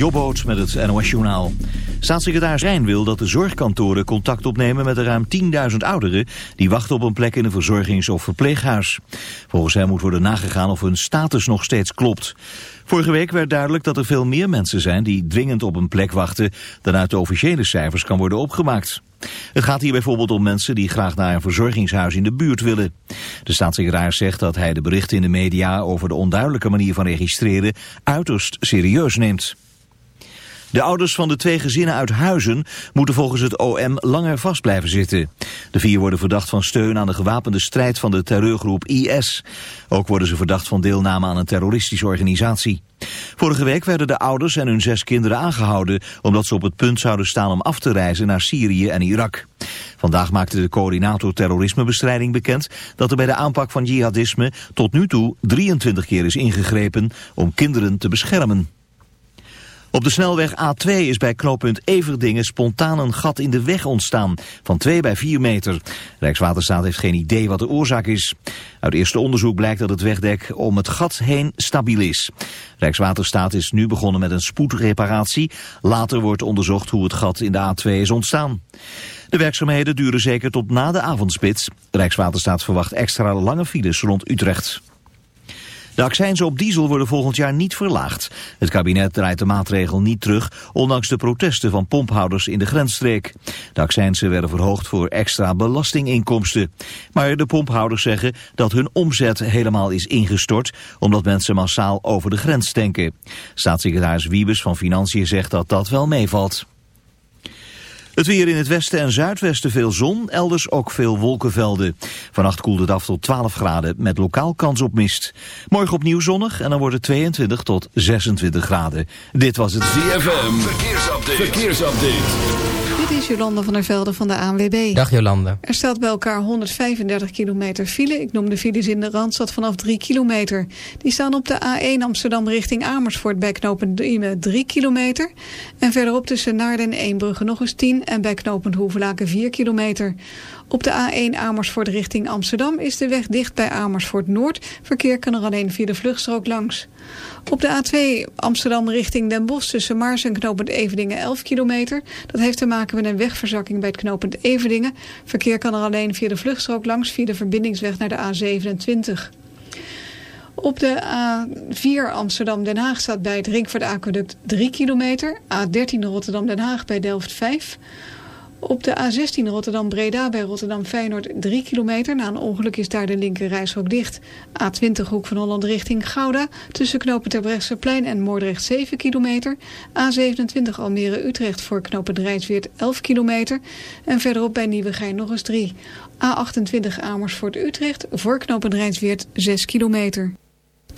Jobboot met het NOS Journaal. Staatssecretaris Rijn wil dat de zorgkantoren contact opnemen met de ruim 10.000 ouderen die wachten op een plek in een verzorgings- of verpleeghuis. Volgens hem moet worden nagegaan of hun status nog steeds klopt. Vorige week werd duidelijk dat er veel meer mensen zijn die dringend op een plek wachten dan uit de officiële cijfers kan worden opgemaakt. Het gaat hier bijvoorbeeld om mensen die graag naar een verzorgingshuis in de buurt willen. De staatssecretaris zegt dat hij de berichten in de media over de onduidelijke manier van registreren uiterst serieus neemt. De ouders van de twee gezinnen uit Huizen moeten volgens het OM langer vast blijven zitten. De vier worden verdacht van steun aan de gewapende strijd van de terreurgroep IS. Ook worden ze verdacht van deelname aan een terroristische organisatie. Vorige week werden de ouders en hun zes kinderen aangehouden... omdat ze op het punt zouden staan om af te reizen naar Syrië en Irak. Vandaag maakte de coördinator terrorismebestrijding bekend... dat er bij de aanpak van jihadisme tot nu toe 23 keer is ingegrepen om kinderen te beschermen. Op de snelweg A2 is bij knooppunt Everdingen spontaan een gat in de weg ontstaan van 2 bij 4 meter. Rijkswaterstaat heeft geen idee wat de oorzaak is. Uit eerste onderzoek blijkt dat het wegdek om het gat heen stabiel is. Rijkswaterstaat is nu begonnen met een spoedreparatie. Later wordt onderzocht hoe het gat in de A2 is ontstaan. De werkzaamheden duren zeker tot na de avondspits. Rijkswaterstaat verwacht extra lange files rond Utrecht. De accijnzen op diesel worden volgend jaar niet verlaagd. Het kabinet draait de maatregel niet terug, ondanks de protesten van pomphouders in de grensstreek. De accijnzen werden verhoogd voor extra belastinginkomsten. Maar de pomphouders zeggen dat hun omzet helemaal is ingestort, omdat mensen massaal over de grens tanken. Staatssecretaris Wiebes van Financiën zegt dat dat wel meevalt. Het weer in het westen en zuidwesten veel zon, elders ook veel wolkenvelden. Vannacht koelt het af tot 12 graden met lokaal kans op mist. Morgen opnieuw zonnig en dan wordt het 22 tot 26 graden. Dit was het ZFM, verkeersupdate. verkeersupdate. Dit is Jolanda van der Velde van de ANWB. Dag Jolanda. Er staat bij elkaar 135 kilometer file. Ik noem de files in de Randstad vanaf 3 kilometer. Die staan op de A1 Amsterdam richting Amersfoort bij Diemen 3 kilometer. En verderop tussen Naarden en Eembrugge nog eens 10 en bij knooppunt Hoevelaken 4 kilometer. Op de A1 Amersfoort richting Amsterdam is de weg dicht bij Amersfoort Noord. Verkeer kan er alleen via de vluchtstrook langs. Op de A2 Amsterdam richting Den Bosch tussen Mars en knooppunt Evedingen 11 kilometer. Dat heeft te maken met een wegverzakking bij het knooppunt Evedingen. Verkeer kan er alleen via de vluchtstrook langs via de verbindingsweg naar de A27. Op de A4 Amsterdam-Den Haag staat bij het Ringvaart Aqueduct 3 kilometer. A13 Rotterdam-Den Haag bij Delft 5 op de A16 Rotterdam-Breda bij Rotterdam-Feyenoord 3 kilometer. Na een ongeluk is daar de linker reishok dicht. A20 Hoek van Holland richting Gouda. Tussen knopen Terbrechtseplein en Moordrecht 7 kilometer. A27 Almere-Utrecht voor knopen Rijnsweert 11 kilometer. En verderop bij Nieuwegein nog eens 3. A28 Amersfoort-Utrecht voor knopen Rijnsweert 6 kilometer.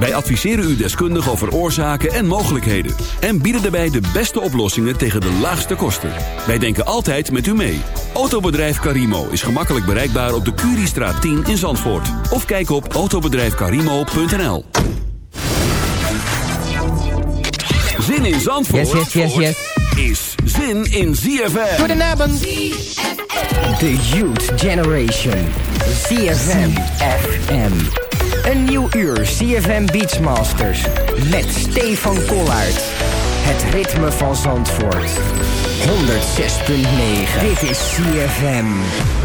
Wij adviseren u deskundig over oorzaken en mogelijkheden. En bieden daarbij de beste oplossingen tegen de laagste kosten. Wij denken altijd met u mee. Autobedrijf Carimo is gemakkelijk bereikbaar op de Curiestraat 10 in Zandvoort. Of kijk op autobedrijfcarimo.nl Zin in Zandvoort? Yes, yes, yes, yes is zin in ZFM. Goedenavond. The Youth Generation. ZFM FM. Een nieuw uur ZFM Beachmasters. Met Stefan Kollaert. Het ritme van Zandvoort. 106.9. Dit is ZFM.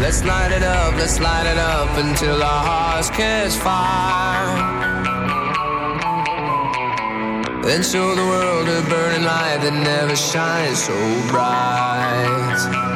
Let's light it up, let's light it up until our hearts catch fire. and show the world a burning light that never shines so bright.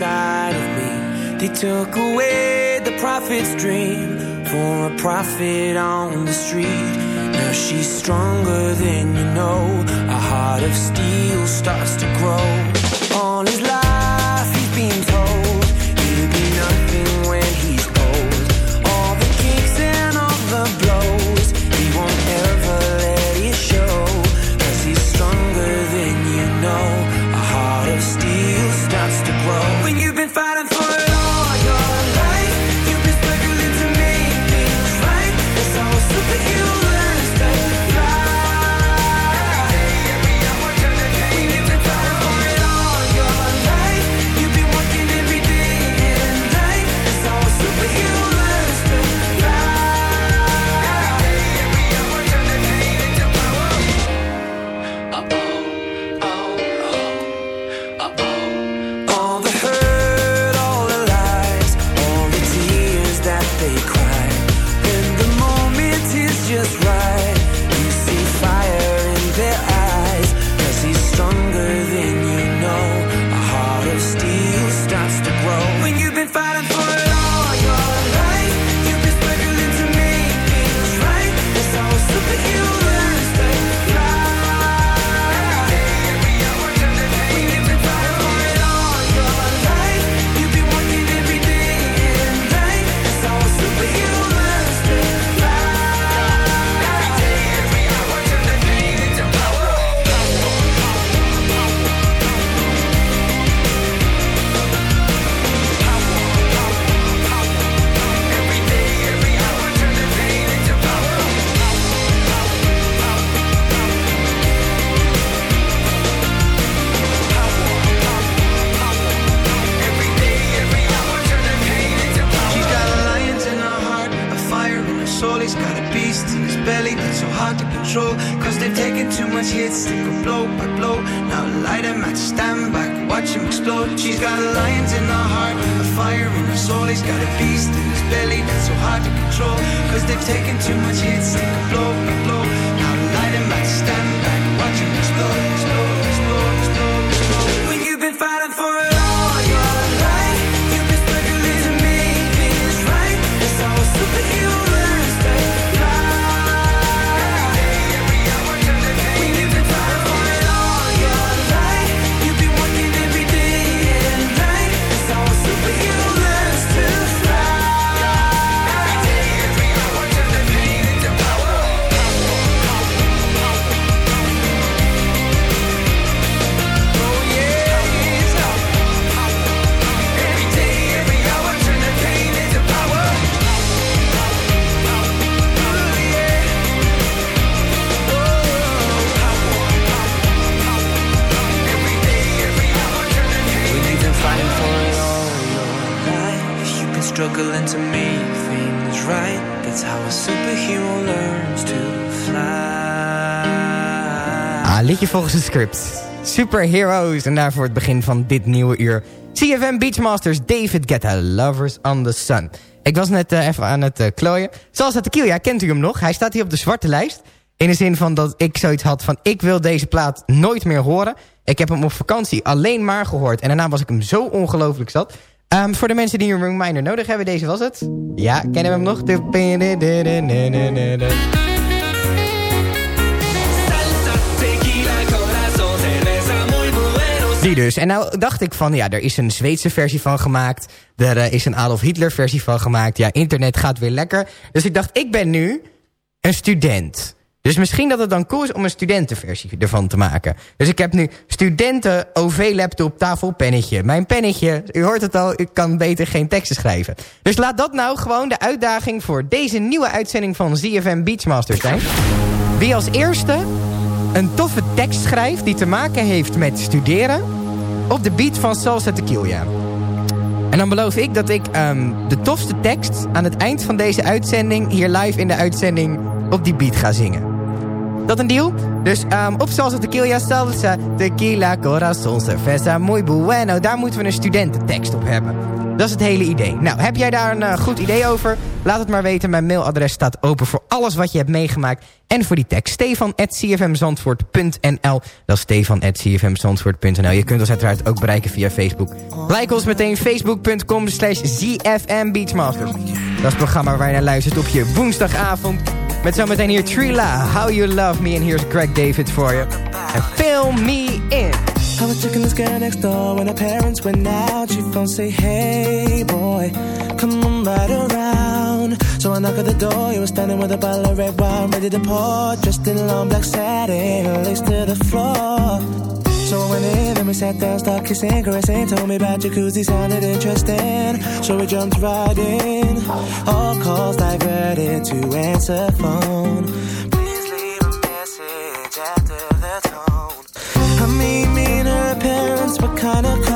inside of me. They took away the prophet's dream for a prophet on the street. Now she's stronger than you know. A heart of steel starts to grow. To make things right. That's how a superhero learns to fly. Ah, liedje volgens het script. Superheroes. En daarvoor het begin van dit nieuwe uur. CFM Beachmasters, David Guetta, Lovers on the Sun. Ik was net eh, even aan het uh, klooien. Zoals het tequila, kent u hem nog? Hij staat hier op de zwarte lijst. In de zin van dat ik zoiets had van... ik wil deze plaat nooit meer horen. Ik heb hem op vakantie alleen maar gehoord. En daarna was ik hem zo ongelooflijk zat. Ehm, voor de mensen die een reminder nodig hebben, deze was het. Ja, kennen we hem nog? Die dus. En nou dacht ik van, ja, er is een Zweedse versie van gemaakt. Er uh, is een Adolf Hitler versie van gemaakt. Ja, internet gaat weer lekker. Dus ik dacht, ik ben nu een student. Dus misschien dat het dan cool is om een studentenversie ervan te maken. Dus ik heb nu studenten OV-laptop tafelpennetje. Mijn pennetje, u hoort het al, ik kan beter geen teksten schrijven. Dus laat dat nou gewoon de uitdaging voor deze nieuwe uitzending van ZFM Beachmasters zijn. Wie als eerste een toffe tekst schrijft die te maken heeft met studeren... op de beat van Salsa Tequila. En dan beloof ik dat ik um, de tofste tekst aan het eind van deze uitzending... hier live in de uitzending op die beat ga zingen. Dat een deal? Dus um, op Salsa Tequila, Salsa Tequila, Corazon, Cerveza, muy bueno. Daar moeten we een studententekst op hebben. Dat is het hele idee. Nou, heb jij daar een uh, goed idee over? Laat het maar weten. Mijn mailadres staat open voor alles wat je hebt meegemaakt. En voor die tekst. Stefan.cfmzandvoort.nl Dat is Stefan.cfmzandvoort.nl Je kunt ons uiteraard ook bereiken via Facebook. Like ons meteen facebook.com slash zfmbeachmasters. Dat is het programma waar je naar luistert op je woensdagavond. Met zometeen hier Trila, How You Love Me. En hier is Greg David voor je. En Fill Me In. I was checking this girl next door when her parents went out. She phone say, hey boy, come on right around. So I knock at the door, you were standing with a bottle of red wine ready to pour. Dressed in long black satin, lace to the floor. So in and we sat down, started kissing, caressing. Told me about jacuzzi, sounded interesting. So we jumped right in. All calls diverted to answer phone. Please leave a message after the tone. I mean, me and her parents were kinda cool,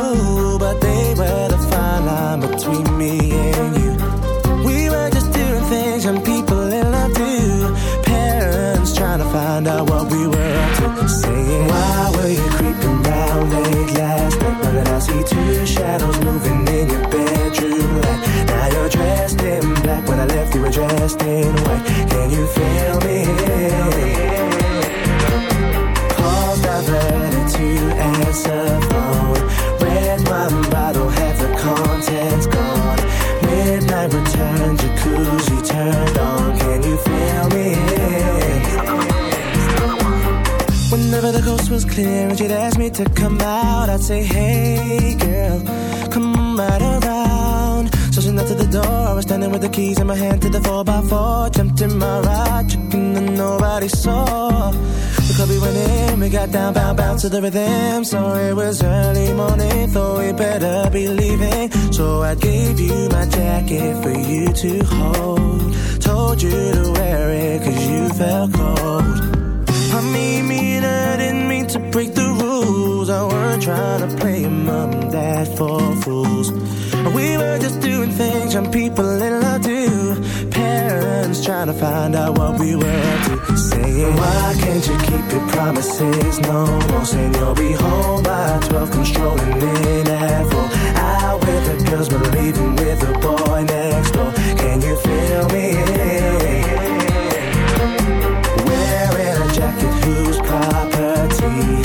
shadows moving in your bedroom light. Now you're dressed in black. When I left, you were dressed in white. Can you feel me? Calls diverted to answer phone. Red wine bottle, half the contents gone. Midnight return, jacuzzi Whenever the coast was clear and she'd ask me to come out, I'd say, Hey girl, come right around. So she knocked at the door, I was standing with the keys in my hand to the 4x4. Jumped in my ride, checking that nobody saw. The club we went in, we got down, bound, bound to the rhythm. So it was early morning, thought we better be leaving. So I gave you my jacket for you to hold. Told you to wear it cause you felt cold. Trying to play mom and dad for fools. We were just doing things young people in love do. Parents trying to find out what we were up to. Saying, Why can't you keep your promises? No more saying you'll be home by 12, controlling in at 4. Out with the girls, but leaving with the boy next door. Can you feel me? Wearing a jacket whose property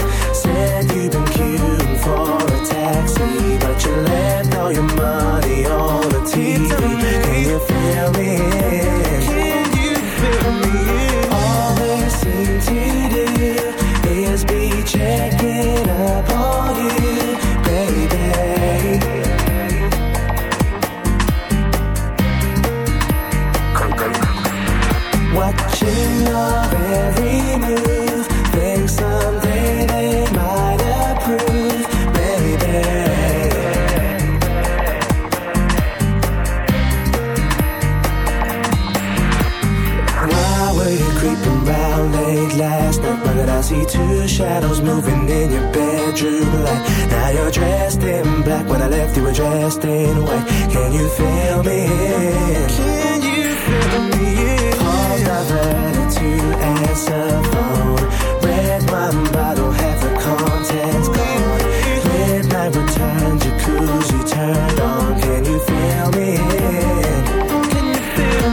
but you left all your money on the TV. Can you feel me? dressed in black when I left you were dressed in white. Can you feel me? Can you feel me? To answer phone. Red wine bottle, half the contents gone. Midnight return, jacuzzi turned on. Can you feel me? Can you feel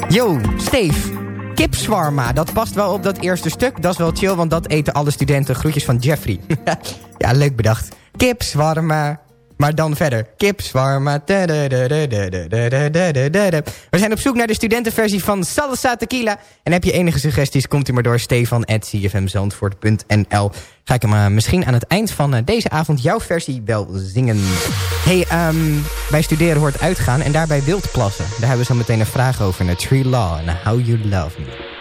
me? Yo, Steve. kipswarma. Dat past wel op dat eerste stuk. Dat is wel chill, want dat eten alle studenten. Groetjes van Jeffrey. ja, leuk bedacht. Kipswarma. Maar dan verder. Kip, zwarma. We zijn op zoek naar de studentenversie van Salsa Tequila. En heb je enige suggesties, komt u maar door stefan.cfmzandvoort.nl Ga ik hem misschien aan het eind van deze avond jouw versie wel zingen. hey, um, bij studeren hoort uitgaan en daarbij wild plassen. Daar hebben we zo meteen een vraag over. Naar Tree Law en How You Love Me.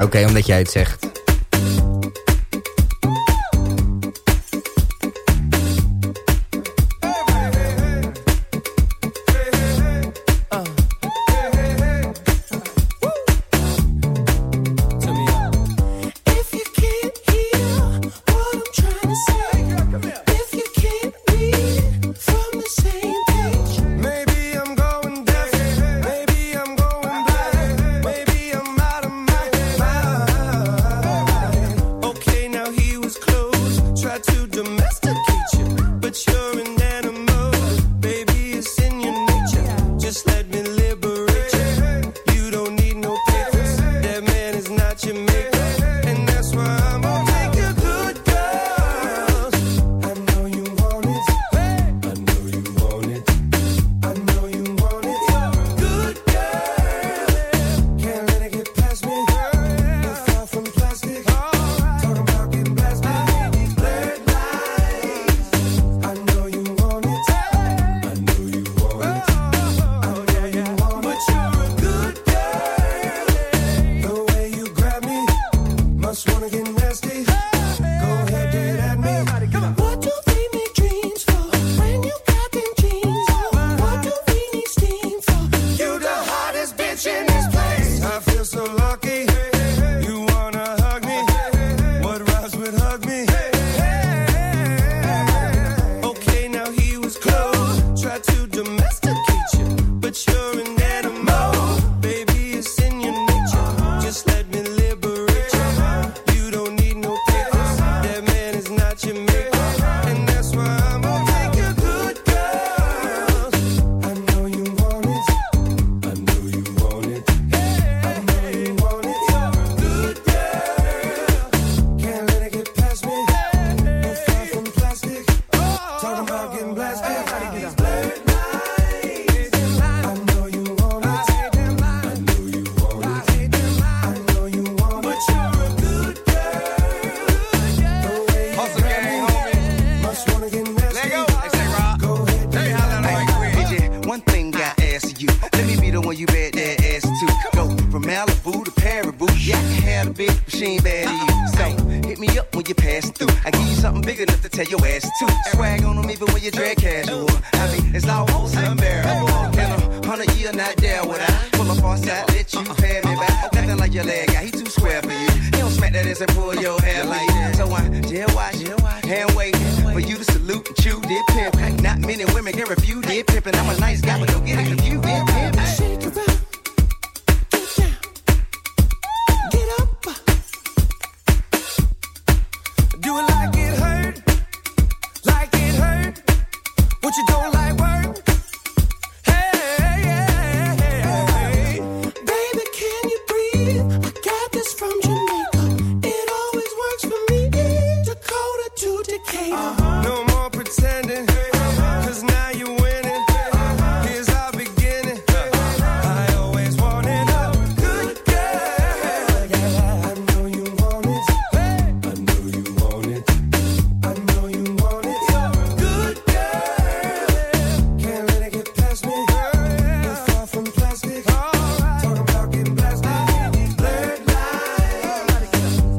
Oké, omdat jij het zegt.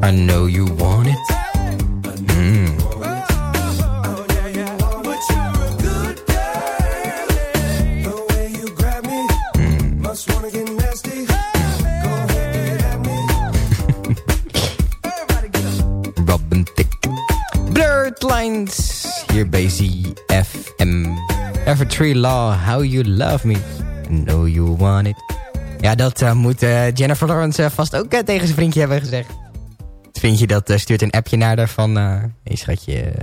I know you want it. Mm. Tick. Blurred Lines. Hier bij ZFM. Evertree Law, How You Love Me. I know you want it. Ja, dat eh, moet eh, Jennifer Lawrence eh, vast ook tegen zijn vriendje hebben gezegd. Het vriendje dat eh, stuurt een appje naar haar van... eh hey schatje,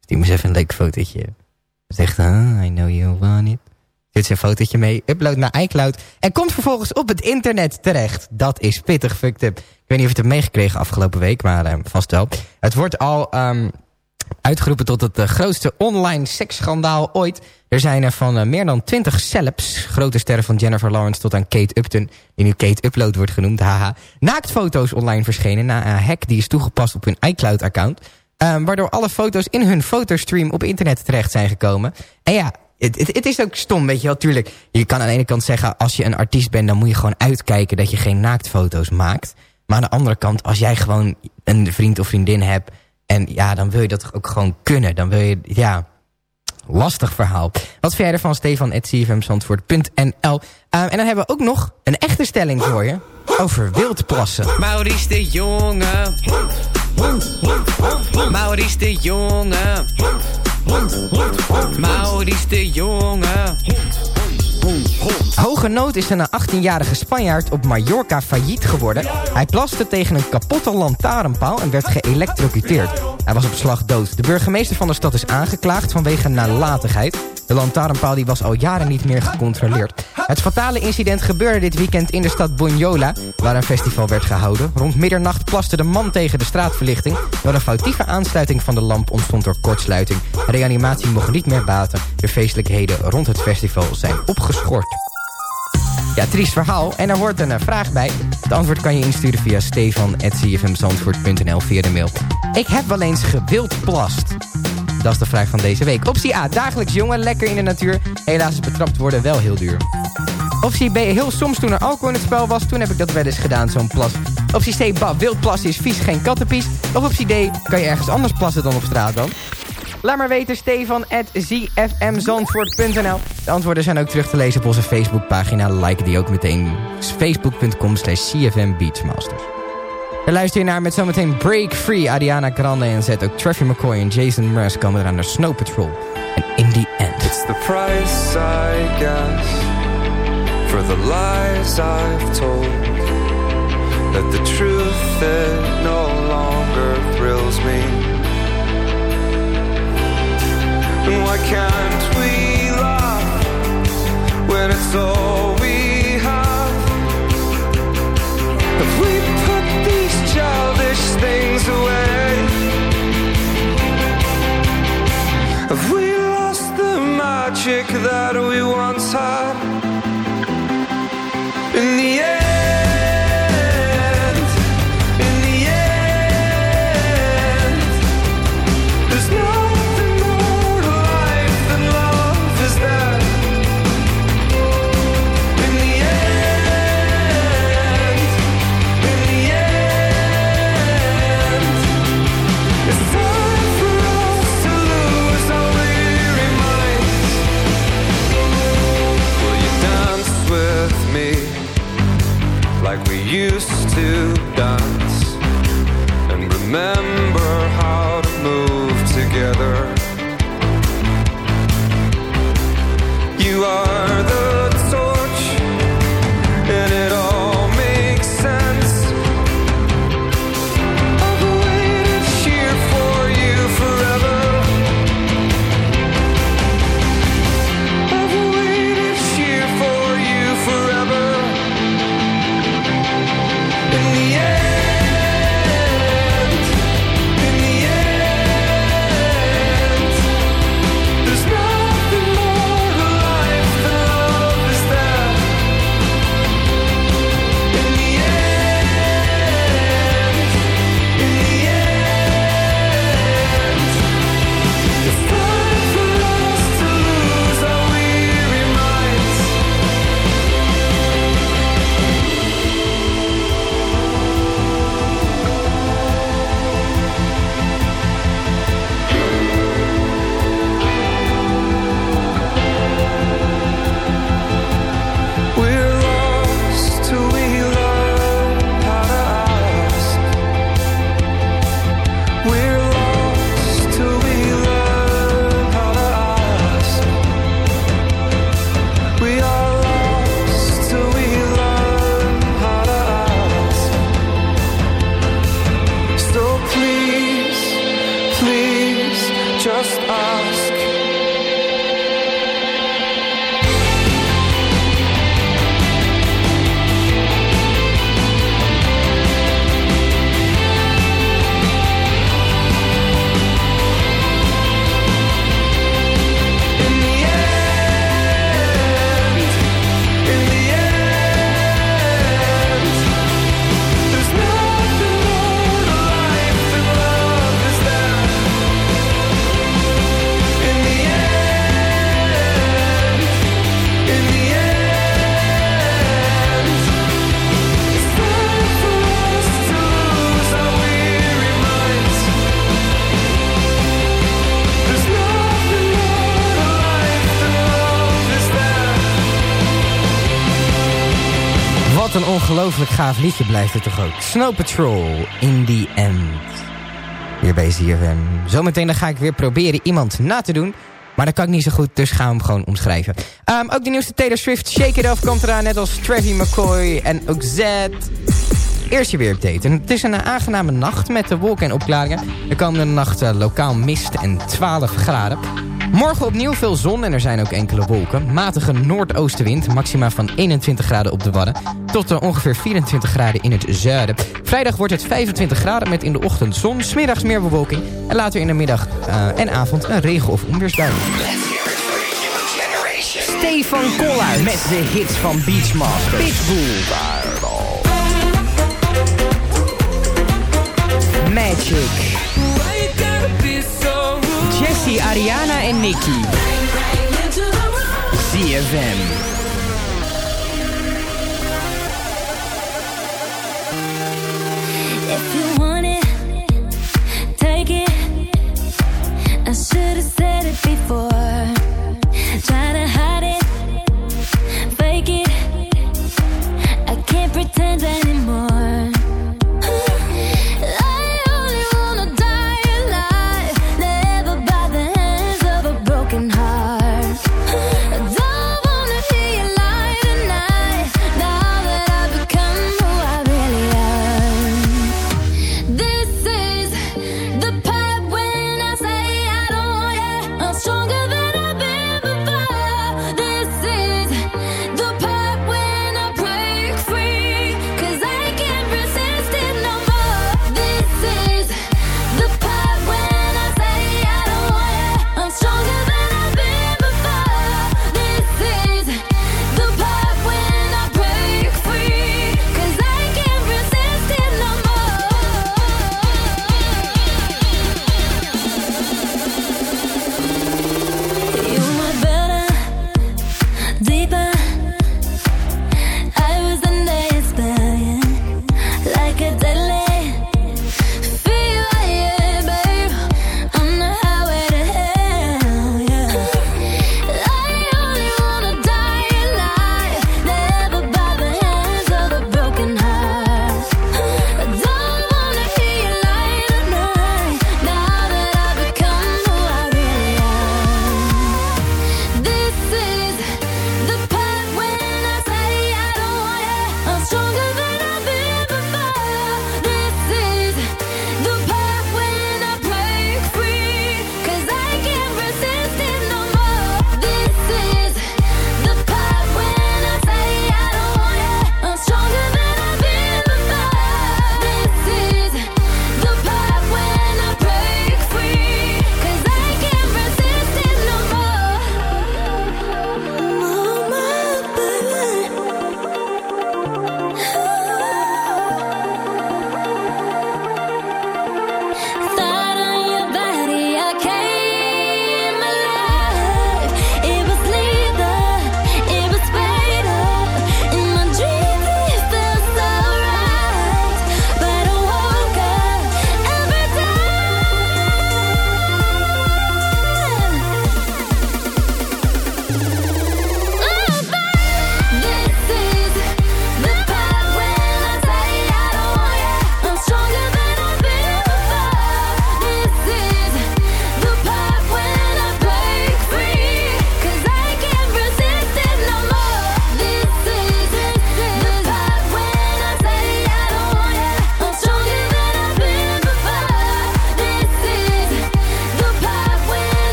stuur me eens even een leuk fotootje. Zegt, ah, I know you want it. Stuurt zijn fotootje mee, upload naar iCloud... en komt vervolgens op het internet terecht. Dat is pittig fucked up. Ik weet niet of je het hebt meegekregen afgelopen week, maar eh, vast wel. Het wordt al ehm, uitgeroepen tot het eh, grootste online seksschandaal ooit. Er zijn er van eh, meer dan 20 celebs, grote sterren van Jennifer Lawrence tot aan Kate Upton, die nu Kate Upload wordt genoemd, haha, naaktfoto's online verschenen na een hack die is toegepast op hun iCloud-account. Ehm, waardoor alle foto's in hun fotostream op internet terecht zijn gekomen. En ja, het, is ook stom, weet je wel. Je kan aan de ene kant zeggen... als je een artiest bent, dan moet je gewoon uitkijken... dat je geen naaktfoto's maakt. Maar aan de andere kant, als jij gewoon een vriend of vriendin hebt... en ja, dan wil je dat ook gewoon kunnen. Dan wil je, ja... Lastig verhaal. Wat vind jij ervan, Stefan, cfmzandvoort.nl. Ehm, en dan hebben we ook nog een echte stelling voor je. Over wildplassen. Maurice de Jonge. Maurice de Jonge. Maurice de Jonge. Hoge nood is een 18-jarige Spanjaard op Mallorca failliet geworden. Hij plaste tegen een kapotte lantaarnpaal en werd geëlectrocuteerd. Hij was op slag dood. De burgemeester van de stad is aangeklaagd vanwege nalatigheid. De lantaarnpaal die was al jaren niet meer gecontroleerd. Het fatale incident gebeurde dit weekend in de stad Bunyola, waar een festival werd gehouden. Rond middernacht plaste de man tegen de straatverlichting. Door een foutieve aansluiting van de lamp ontstond er kortsluiting. Reanimatie mocht niet meer baten. De feestelijkheden rond het festival zijn opgeschort. Ja, triest verhaal. En er hoort een eh, vraag bij. Het antwoord kan je insturen via stefan.cfmzandvoort.nl via de mail. Ik heb wel eens gewildplast. Dat is de vraag van deze week. Optie A, dagelijks jongen, lekker in de natuur. Helaas is betrapt worden wel heel duur. Optie B, heel soms toen er alcohol in het spel was. Toen heb ik dat wel eens gedaan, zo'n plas. Optie C, bah, wildplassen is vies, geen kattenpies. Of optie D, kan je ergens anders plassen dan op straat dan? Laat maar weten, Stefan, at zfmzandvoort.nl. De antwoorden zijn ook terug te lezen op onze Facebookpagina. Like die ook meteen. Facebook.com slash CFM Beachmasters. We luisteren naar met zometeen Break Free. Ariana Grande en zet ook Traffy McCoy en Jason Mraz komen eraan naar Snow Patrol. En in the end. It's the price I guess for the lies I've told. That the truth it no longer thrills me. And why can't we laugh when it's all we have? If we childish things away, have we lost the magic that we once had? Ongelooflijk gaaf liedje blijft het toch ook. Snow Patrol, In The End. Hier bij ZFM. Zometeen dan ga ik weer proberen iemand na te doen. Maar dat kan ik niet zo goed, dus we hem gewoon omschrijven. Ehm, ook de nieuwste Taylor Swift, Shake It Off, komt eraan. Net als Travis McCoy en ook Z. Eerst je weerupdate. En het is een aangename nacht met de wolken en opklaringen. Er komende nacht eh, lokaal mist en 12 graden. Morgen opnieuw veel zon en er zijn ook enkele wolken. Matige noordoostenwind, maxima van 21 graden op de Wadden... tot ongeveer 24 graden in het zuiden. Vrijdag wordt het 25 graden met in de ochtend zon... smiddags meer bewolking en later in de middag eh, en avond een regen- of onweersbui. Stefan Koller met de hits van Beachmaster. Pitbull. Magic. Ariana en Nicky. ZFM.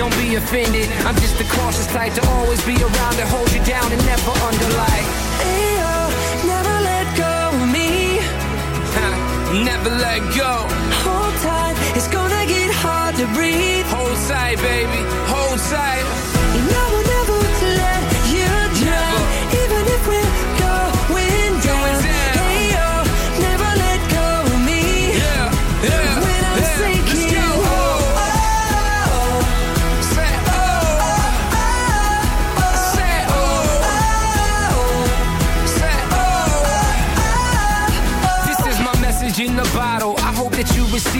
Don't be offended, I'm just the cautious type to always be around to hold you down and never underlie. Hey, yo, never let go of me. Never let go. Hold tight, it's gonna get hard to breathe. Hold tight, baby, hold tight. And I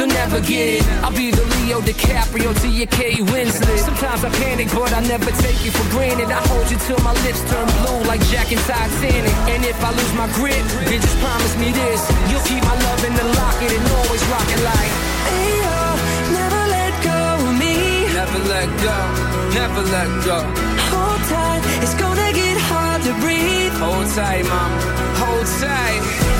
They'll never get it. I'll be the Leo DiCaprio to your Kate Winslet. Sometimes I panic, but I never take you for granted. I hold you till my lips turn blue like Jack and Titanic. And if I lose my grip, then just promise me this. You'll keep my love in the locket and always rock it like. Hey, yo, never let go of me. Never let go, never let go. Hold tight, it's gonna get hard to breathe. Hold tight, mama, hold tight.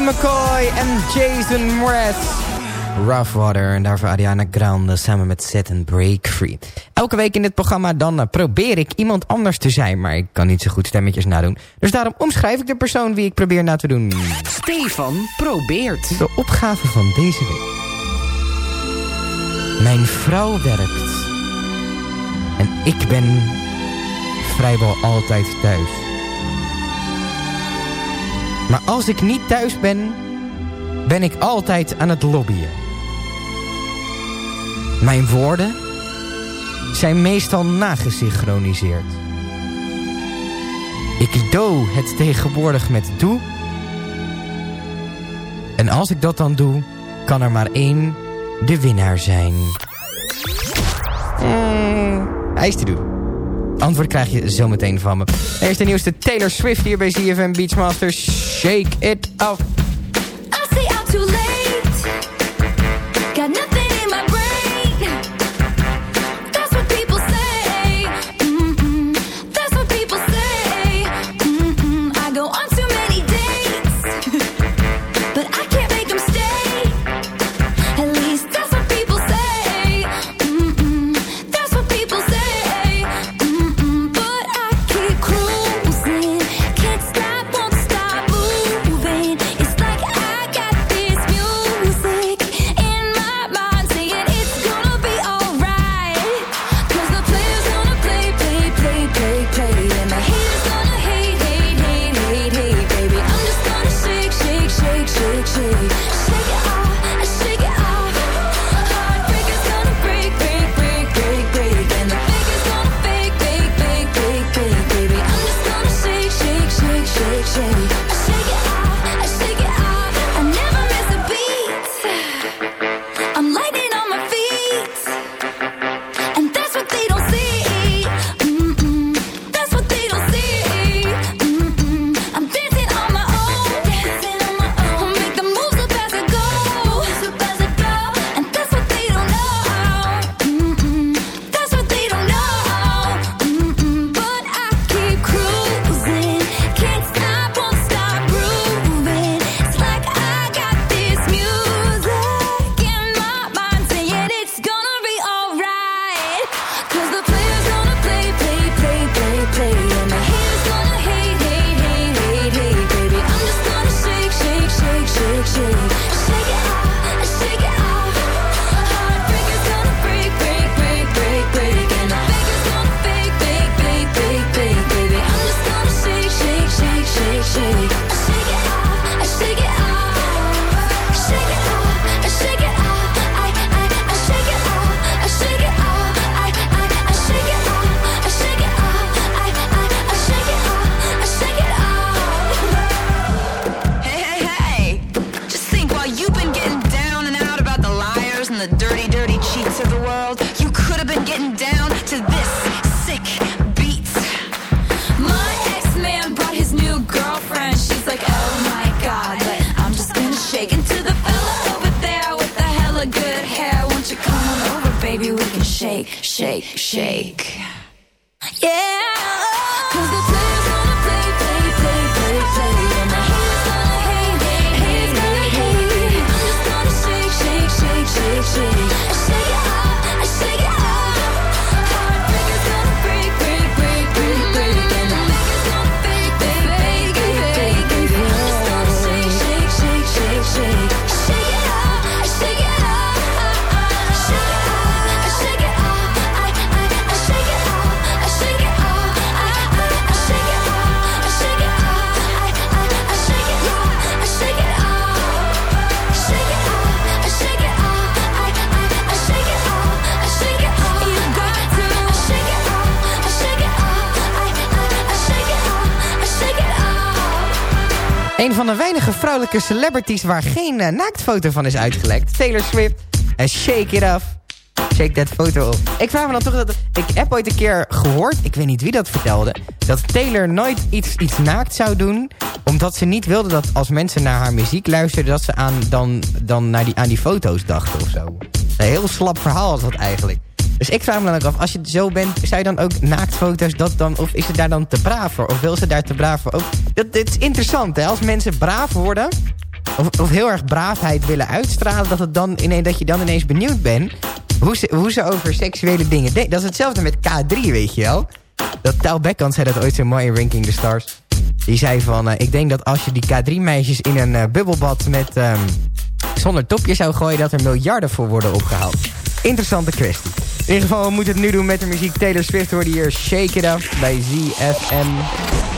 McCoy en Jason Mraz. Rough Water en daarvoor Ariana Grande samen met Set and Break Free. Elke week in dit programma dan eh, probeer ik iemand anders te zijn... maar ik kan niet zo goed stemmetjes nadoen. Dus daarom omschrijf ik de persoon wie ik probeer na te doen. Stefan probeert. De opgave van deze week. Mijn vrouw werkt. En ik ben vrijwel altijd thuis. Maar als ik niet thuis ben, ben ik altijd aan het lobbyen. Mijn woorden zijn meestal nagesynchroniseerd. Ik doe het tegenwoordig met doe. En als ik dat dan doe, kan er maar één de winnaar zijn. Mm, te doen. Antwoord krijg je zometeen van me. Eerst de nieuwste Taylor Swift hier bij ZFM Beachmasters. Shake it off. Een van de weinige vrouwelijke celebrities waar geen eh, naaktfoto van is uitgelekt. Taylor Swift. En shake it off. Shake that foto op. Ik vraag me dan toch dat... Ik heb ooit een keer gehoord, ik weet niet wie dat vertelde... dat Taylor nooit iets, iets naakt zou doen... omdat ze niet wilde dat als mensen naar haar muziek luisterden... dat ze aan, dan, dan naar die, aan die foto's dachten of zo. Een heel slap verhaal was dat eigenlijk. Dus ik vraag me dan ook af, als je zo bent... zou je dan ook naaktfoto's dat dan... of is het daar dan te braaf voor? Of wil ze daar te braaf voor? Ook, dat, dit is interessant, hè? Als mensen braaf worden... Of, heel erg braafheid willen uitstralen... Dat, het dan ineens, dat je dan ineens benieuwd bent... Hoe ze, hoe ze over seksuele dingen denken. Dat is hetzelfde met K3, weet je wel? Dat Taal Beckham zei dat ooit zo mooi in Ranking the Stars. Die zei van... eh, ik denk dat als je die K3-meisjes in een eh, bubbelbad met... ehm, zonder topje zou gooien... dat er miljarden voor worden opgehaald. Interessante kwestie. In ieder geval, we moeten het nu doen met de muziek. Taylor Swift hoorde hier Shake It Up bij ZFM.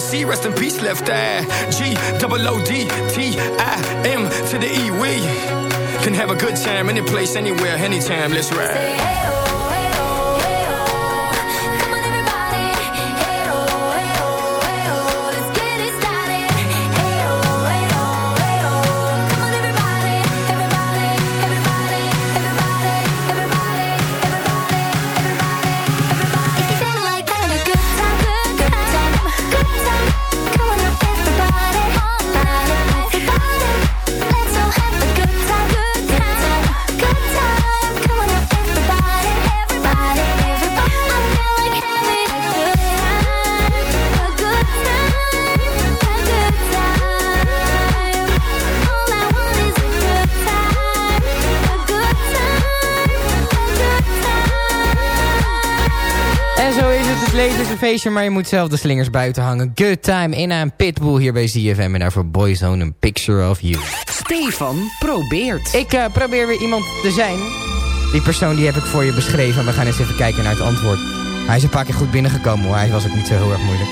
T L to the C, rest in peace, left eye. G double O D T I M to the E. We can have a good time any place, anywhere, anytime. Let's ride. Oh. Leven is een feestje, maar je moet zelf de slingers buiten hangen. Good time in aan Pitbull hier bij ZFM. En daarvoor Boyzone, een picture of you. Stefan probeert. Ik eh, probeer weer iemand te zijn. Die persoon die heb ik voor je beschreven. En we gaan eens even kijken naar het antwoord. Hij is een paar keer goed binnengekomen hoor. Hij was ook niet zo heel erg moeilijk.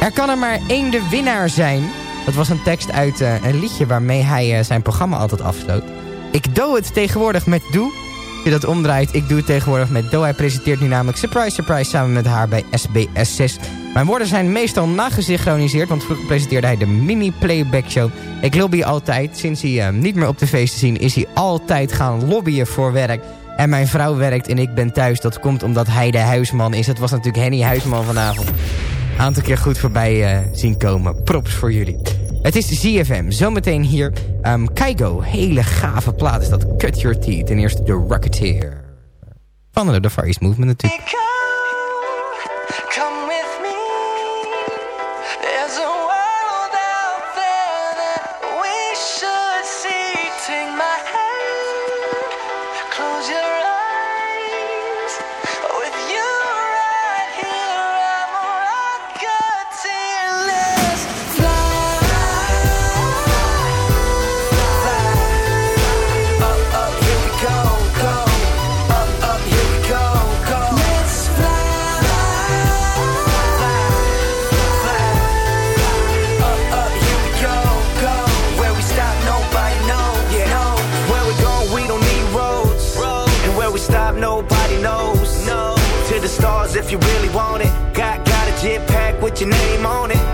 Er kan er maar één de winnaar zijn. Dat was een tekst uit eh, een liedje waarmee hij eh, zijn programma altijd afsloot. Ik doe het tegenwoordig met Doe. Dat omdraait, ik doe het tegenwoordig met Doe. Hij presenteert nu namelijk Surprise Surprise samen met haar bij SBS 6. Mijn woorden zijn meestal nagesynchroniseerd, want vroeger presenteerde hij de mini-playback show. Ik lobby altijd. Sinds hij eh, niet meer op de feest te zien is hij altijd gaan lobbyen voor werk. En mijn vrouw werkt en ik ben thuis. Dat komt omdat hij de huisman is. Het was natuurlijk Henny Huisman vanavond. Aantal keer goed voorbij eh, zien komen. Props voor jullie. Het is ZFM. Zometeen hier um, Kaigo. Hele gave plaat is dat. Cut Your Teeth. En eerst The Rocketeer. Van de Far East Movement natuurlijk. Stars if you really want it. Got got a jet pack with your name on it.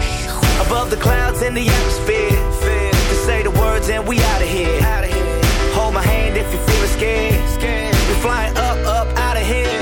Above the clouds in the atmosphere. To say the words and we out of here. Hold my hand if you're feeling scared. We're flying up, up out of. Here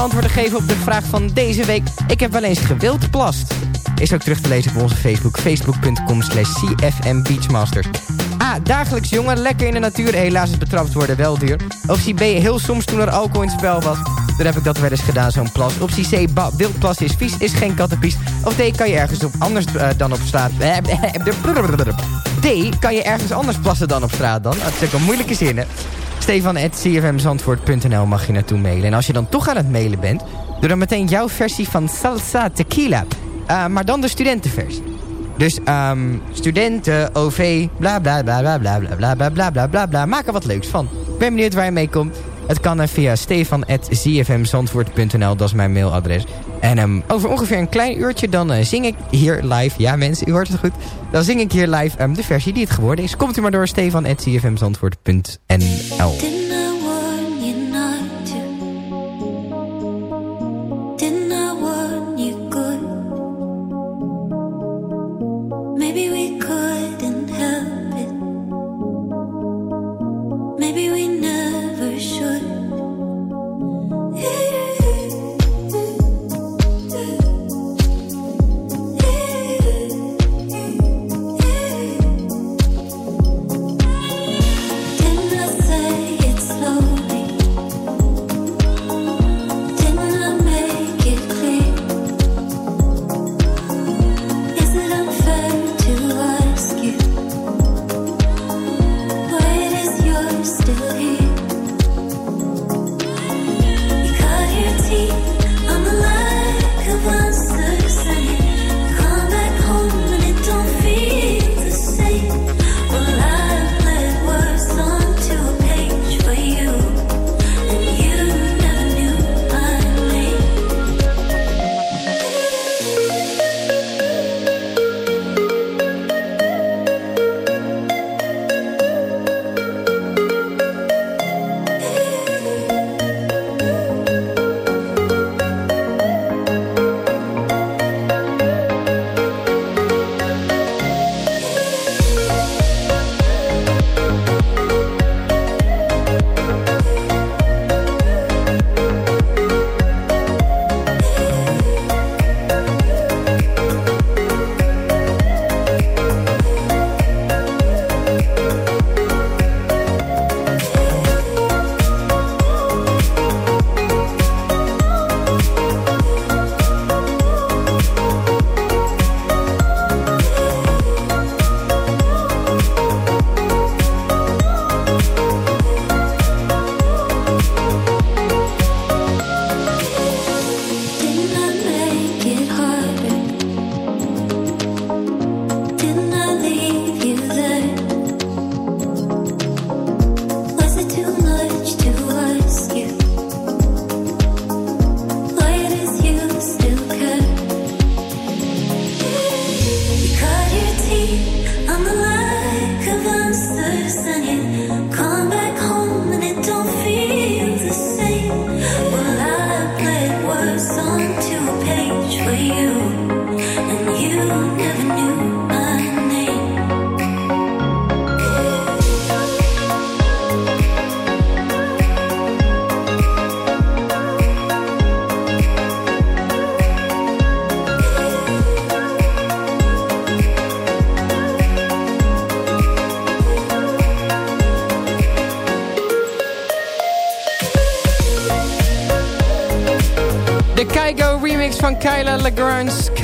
Even de tijd om antwoord te geven op de vraag van deze week. Ik heb wel eens gewild plast. Is ook terug te lezen op onze Facebook. Facebook.com slash CFM Beachmasters. A. Dagelijks jongen, lekker in de natuur. Helaas is betrapt worden wel duur. Optie B. Heel soms toen er alcohol in het spel was. Dan heb ik dat wel eens gedaan, zo'n plas. Optie C. Wild plassen is vies, is geen kattenpies. Of D. Kan je ergens op anders eh, dan op straat... D. Kan je ergens anders plassen dan op straat dan? Dat is ook een moeilijke zinnen. Stefan.cfmzandvoort.nl mag je naartoe mailen. En als je dan toch aan het mailen bent... doe dan meteen jouw versie van Salsa Tequila. Uh, maar dan de studentenversie. Dus um, studenten, OV, bla bla bla bla bla bla bla bla bla bla bla. Maak er wat leuks van. Ik ben benieuwd waar je mee komt. Het kan uh, via stefan.zfmzandvoort.nl. Dat is mijn mailadres. En um, over ongeveer een klein uurtje dan uh, zing ik hier live. Ja mensen, u hoort het goed. Dan zing ik hier live um, de versie die het geworden is. Komt u maar door stefan.zfmzandvoort.nl. Didn't I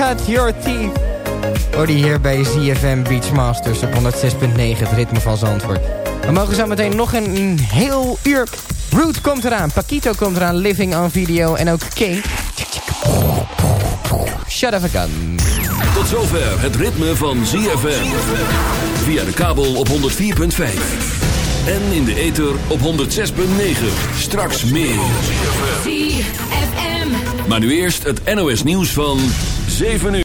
Cut Your Teeth. Hoor die hier bij ZFM Beachmasters op 106.9, het ritme van Zandvoort. We mogen zo meteen nog een, een heel uur... Root komt eraan, Paquito komt eraan, Living on Video en ook King. Shut up a gun. Tot zover het ritme van ZFM. Via de kabel op 104.5. En in de ether op 106.9. Straks meer. ZFM. Maar nu eerst het NOS nieuws van 7 uur.